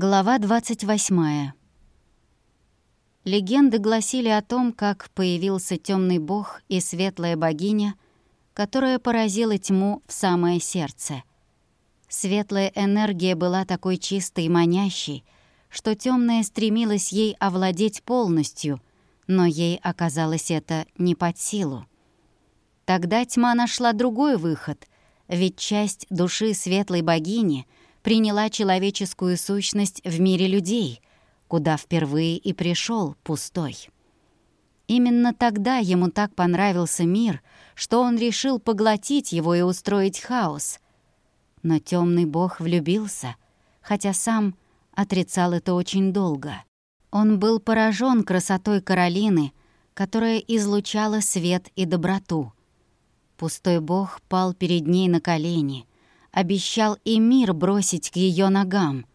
Глава 28. Легенды гласили о том, как появился темный бог и светлая богиня, которая поразила тьму в самое сердце. Светлая энергия была такой чистой и манящей, что темная стремилась ей овладеть полностью, но ей оказалось это не под силу. Тогда тьма нашла другой выход, ведь часть души светлой богини — приняла человеческую сущность в мире людей, куда впервые и пришел пустой. Именно тогда ему так понравился мир, что он решил поглотить его и устроить хаос. Но темный бог влюбился, хотя сам отрицал это очень долго. Он был поражен красотой Каролины, которая излучала свет и доброту. Пустой бог пал перед ней на колени, обещал и мир бросить к ее ногам.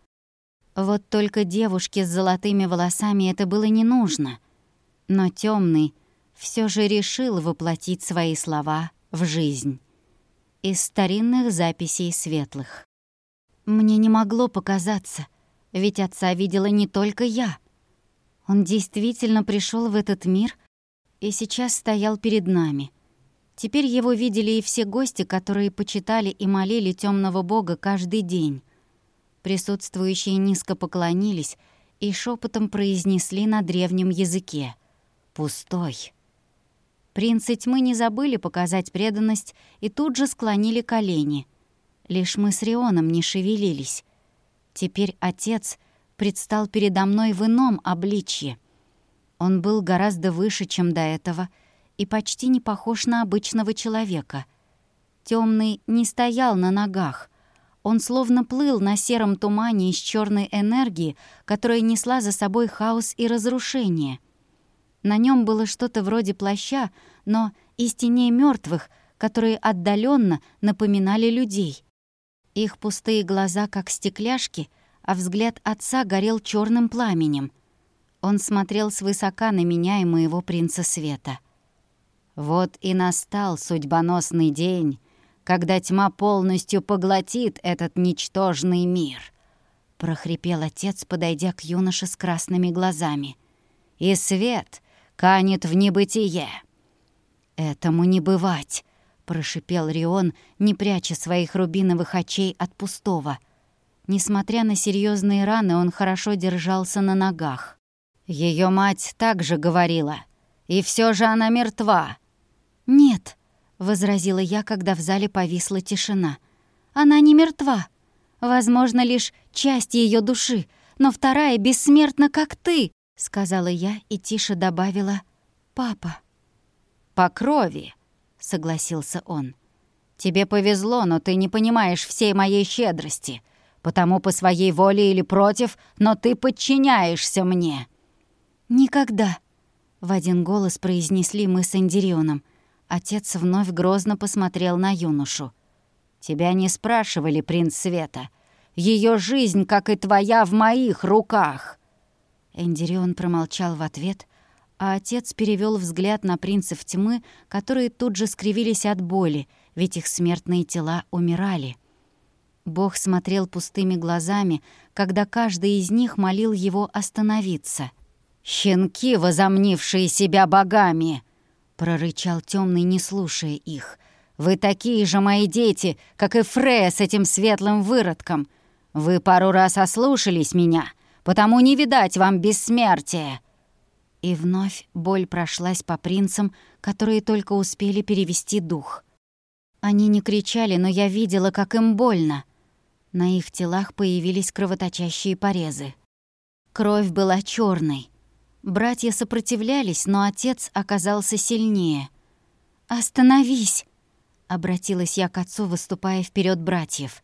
Вот только девушке с золотыми волосами это было не нужно. Но темный все же решил воплотить свои слова в жизнь. Из старинных записей светлых. Мне не могло показаться, ведь отца видела не только я. Он действительно пришел в этот мир и сейчас стоял перед нами — Теперь его видели и все гости, которые почитали и молили темного бога каждый день. Присутствующие низко поклонились и шепотом произнесли на древнем языке «Пустой». Принцы тьмы не забыли показать преданность и тут же склонили колени. Лишь мы с Рионом не шевелились. Теперь отец предстал передо мной в ином обличье. Он был гораздо выше, чем до этого — и почти не похож на обычного человека. Темный не стоял на ногах. Он словно плыл на сером тумане из черной энергии, которая несла за собой хаос и разрушение. На нем было что-то вроде плаща, но из теней мертвых, которые отдаленно напоминали людей. Их пустые глаза, как стекляшки, а взгляд отца горел черным пламенем. Он смотрел свысока на меня и моего принца света — вот и настал судьбоносный день, когда тьма полностью поглотит этот ничтожный мир. Прохрипел отец, подойдя к юноше с красными глазами. И свет канет в небытие. «Этому не бывать», — прошипел Рион, не пряча своих рубиновых очей от пустого. Несмотря на серьезные раны, он хорошо держался на ногах. Ее мать также говорила, и все же она мертва. «Нет», — возразила я, когда в зале повисла тишина. «Она не мертва. Возможно, лишь часть ее души, но вторая бессмертна, как ты», — сказала я и тише добавила «папа». «По крови», — согласился он. «Тебе повезло, но ты не понимаешь всей моей щедрости, потому по своей воле или против, но ты подчиняешься мне». «Никогда», — в один голос произнесли мы с Эндирионом. Отец вновь грозно посмотрел на юношу. «Тебя не спрашивали, принц Света. Ее жизнь, как и твоя, в моих руках!» Эндирион промолчал в ответ, а отец перевел взгляд на принцев тьмы, которые тут же скривились от боли, ведь их смертные тела умирали. Бог смотрел пустыми глазами, когда каждый из них молил его остановиться. «Щенки, возомнившие себя богами!» Прорычал темный, не слушая их. «Вы такие же мои дети, как и Фрея с этим светлым выродком. Вы пару раз ослушались меня, потому не видать вам бессмертия». И вновь боль прошлась по принцам, которые только успели перевести дух. Они не кричали, но я видела, как им больно. На их телах появились кровоточащие порезы. Кровь была черной, Братья сопротивлялись, но отец оказался сильнее. «Остановись!» — обратилась я к отцу, выступая вперед братьев.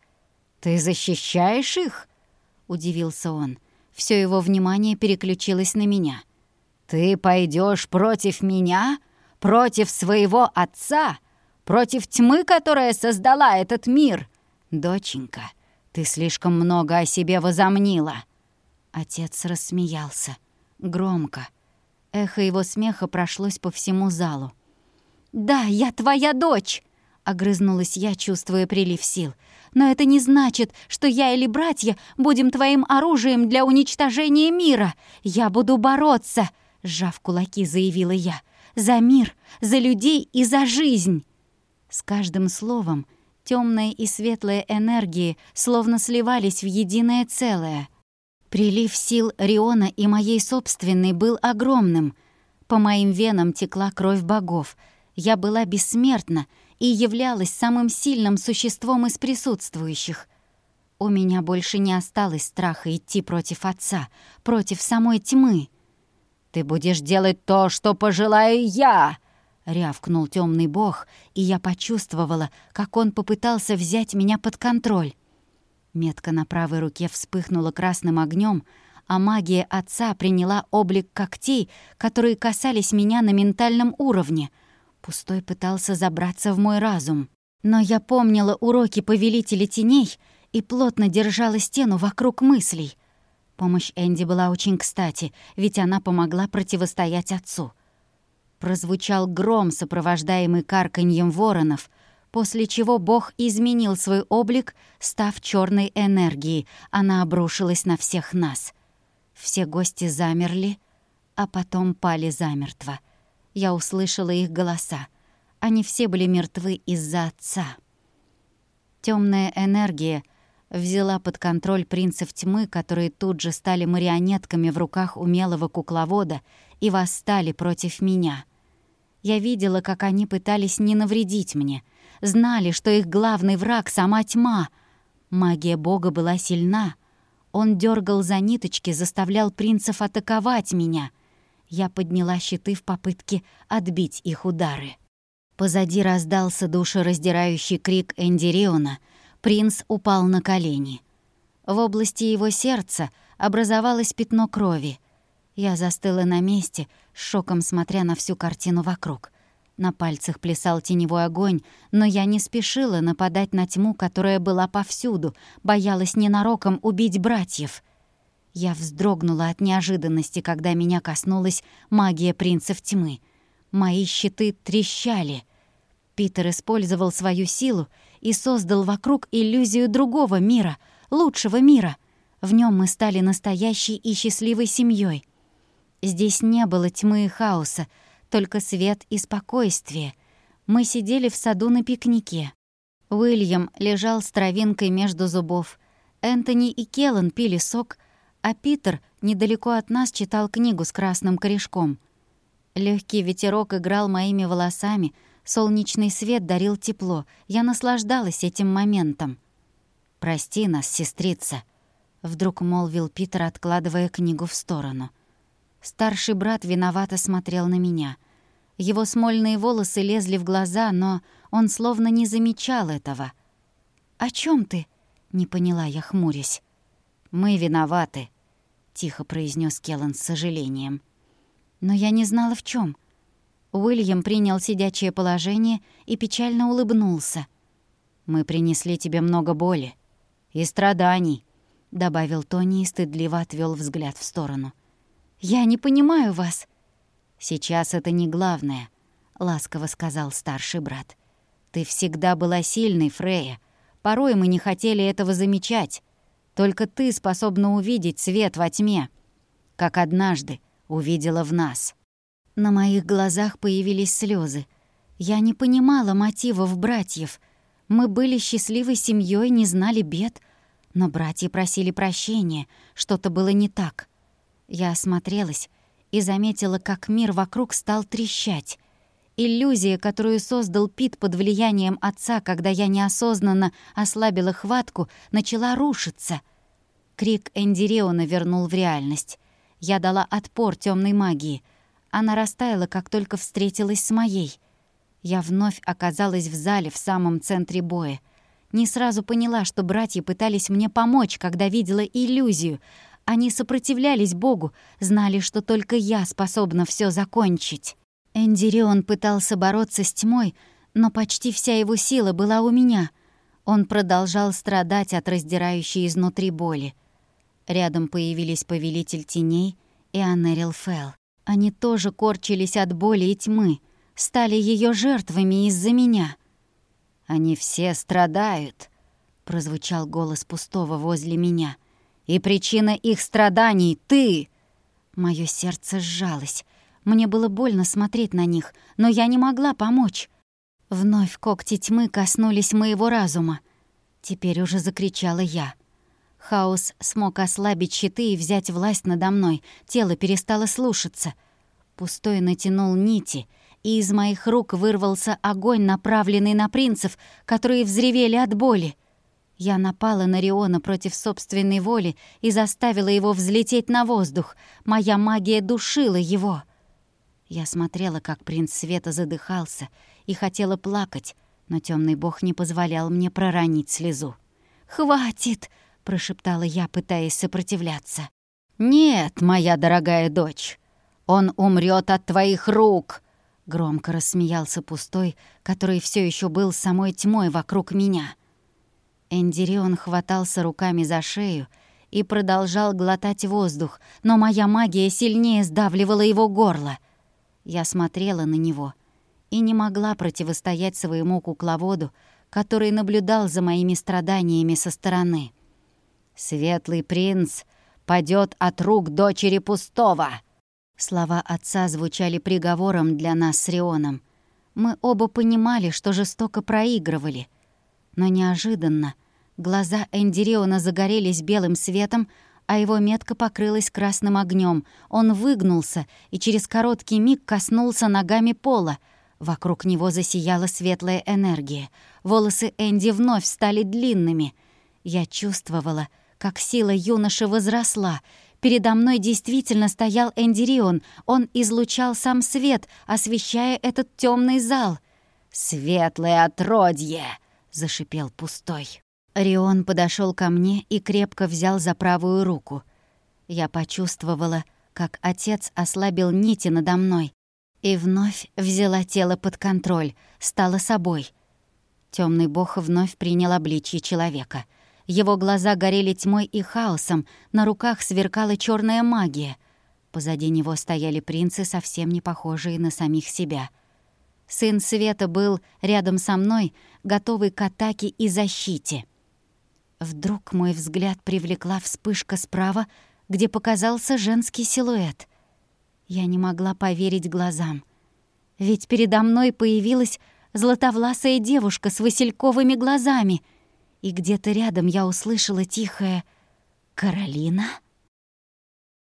«Ты защищаешь их?» — удивился он. Все его внимание переключилось на меня. «Ты пойдешь против меня? Против своего отца? Против тьмы, которая создала этот мир? Доченька, ты слишком много о себе возомнила!» Отец рассмеялся. Громко. Эхо его смеха прошлось по всему залу. «Да, я твоя дочь!» — Огрызнулась я, чувствуя прилив сил. «Но это не значит, что я или братья будем твоим оружием для уничтожения мира. Я буду бороться!» Сжав кулаки, заявила я. «За мир, за людей и за жизнь!» С каждым словом темная и светлая энергии словно сливались в единое целое. Прилив сил Риона и моей собственной был огромным. По моим венам текла кровь богов. Я была бессмертна и являлась самым сильным существом из присутствующих. У меня больше не осталось страха идти против отца, против самой тьмы. «Ты будешь делать то, что пожелаю я!» — рявкнул темный бог, и я почувствовала, как он попытался взять меня под контроль. Метка на правой руке вспыхнула красным огнем, а магия отца приняла облик когтей, которые касались меня на ментальном уровне — Пустой пытался забраться в мой разум. Но я помнила уроки Повелителя Теней и плотно держала стену вокруг мыслей. Помощь Энди была очень кстати, ведь она помогла противостоять отцу. Прозвучал гром, сопровождаемый карканьем воронов, после чего Бог изменил свой облик, став черной энергией. Она обрушилась на всех нас. Все гости замерли, а потом пали замертво. Я услышала их голоса. Они все были мертвы из-за отца. Темная энергия взяла под контроль принцев тьмы, которые тут же стали марионетками в руках умелого кукловода и восстали против меня. Я видела, как они пытались не навредить мне, знали, что их главный враг — сама тьма. Магия Бога была сильна. Он дергал за ниточки, заставлял принцев атаковать меня — я подняла щиты в попытке отбить их удары. Позади раздался душераздирающий крик Эндириона. Принц упал на колени. В области его сердца образовалось пятно крови. Я застыла на месте, шоком смотря на всю картину вокруг. На пальцах плясал теневой огонь, но я не спешила нападать на тьму, которая была повсюду, боялась ненароком убить братьев. Я вздрогнула от неожиданности, когда меня коснулась магия принцев тьмы. Мои щиты трещали. Питер использовал свою силу и создал вокруг иллюзию другого мира, лучшего мира. В нем мы стали настоящей и счастливой семьей. Здесь не было тьмы и хаоса, только свет и спокойствие. Мы сидели в саду на пикнике. Уильям лежал с травинкой между зубов. Энтони и Келлен пили сок — а Питер недалеко от нас читал книгу с красным корешком. Легкий ветерок играл моими волосами, солнечный свет дарил тепло. Я наслаждалась этим моментом. «Прости нас, сестрица», — вдруг молвил Питер, откладывая книгу в сторону. Старший брат виновато смотрел на меня. Его смольные волосы лезли в глаза, но он словно не замечал этого. «О чем ты?» — не поняла я, хмурясь. «Мы виноваты», — тихо произнес Келлан с сожалением. Но я не знала, в чем. Уильям принял сидячее положение и печально улыбнулся. «Мы принесли тебе много боли и страданий», — добавил Тони и стыдливо отвел взгляд в сторону. «Я не понимаю вас». «Сейчас это не главное», — ласково сказал старший брат. «Ты всегда была сильной, Фрея. Порой мы не хотели этого замечать, только ты способна увидеть свет во тьме, как однажды увидела в нас». На моих глазах появились слезы. Я не понимала мотивов братьев. Мы были счастливой семьей, не знали бед. Но братья просили прощения, что-то было не так. Я осмотрелась и заметила, как мир вокруг стал трещать. Иллюзия, которую создал Пит под влиянием отца, когда я неосознанно ослабила хватку, начала рушиться. Крик Эндиреона вернул в реальность. Я дала отпор темной магии. Она растаяла, как только встретилась с моей. Я вновь оказалась в зале в самом центре боя. Не сразу поняла, что братья пытались мне помочь, когда видела иллюзию. Они сопротивлялись Богу, знали, что только я способна все закончить. Эндирион пытался бороться с тьмой, но почти вся его сила была у меня. Он продолжал страдать от раздирающей изнутри боли. Рядом появились Повелитель Теней и Анерил Фелл. Они тоже корчились от боли и тьмы, стали ее жертвами из-за меня. «Они все страдают», — прозвучал голос пустого возле меня. «И причина их страданий — ты!» Моё сердце сжалось. Мне было больно смотреть на них, но я не могла помочь. Вновь когти тьмы коснулись моего разума. Теперь уже закричала я. Хаос смог ослабить щиты и взять власть надо мной. Тело перестало слушаться. Пустой натянул нити, и из моих рук вырвался огонь, направленный на принцев, которые взревели от боли. Я напала на Риона против собственной воли и заставила его взлететь на воздух. Моя магия душила его. Я смотрела, как принц Света задыхался, и хотела плакать, но темный бог не позволял мне проронить слезу. «Хватит!» — прошептала я, пытаясь сопротивляться. «Нет, моя дорогая дочь, он умрет от твоих рук!» Громко рассмеялся пустой, который все еще был самой тьмой вокруг меня. Эндирион хватался руками за шею и продолжал глотать воздух, но моя магия сильнее сдавливала его горло. Я смотрела на него и не могла противостоять своему кукловоду, который наблюдал за моими страданиями со стороны. «Светлый принц падет от рук дочери пустого!» Слова отца звучали приговором для нас с Рионом. Мы оба понимали, что жестоко проигрывали. Но неожиданно глаза Эндириона загорелись белым светом, а его метка покрылась красным огнем. Он выгнулся и через короткий миг коснулся ногами пола. Вокруг него засияла светлая энергия. Волосы Энди вновь стали длинными. Я чувствовала, как сила юноши возросла — Передо мной действительно стоял Эндирион. Он излучал сам свет, освещая этот темный зал. «Светлое отродье!» — зашипел пустой. Рион подошел ко мне и крепко взял за правую руку. Я почувствовала, как отец ослабил нити надо мной и вновь взяла тело под контроль, стала собой. Темный бог вновь принял обличье человека — его глаза горели тьмой и хаосом, на руках сверкала черная магия. Позади него стояли принцы, совсем не похожие на самих себя. Сын Света был рядом со мной, готовый к атаке и защите. Вдруг мой взгляд привлекла вспышка справа, где показался женский силуэт. Я не могла поверить глазам. Ведь передо мной появилась златовласая девушка с васильковыми глазами — и где-то рядом я услышала тихое «Каролина?»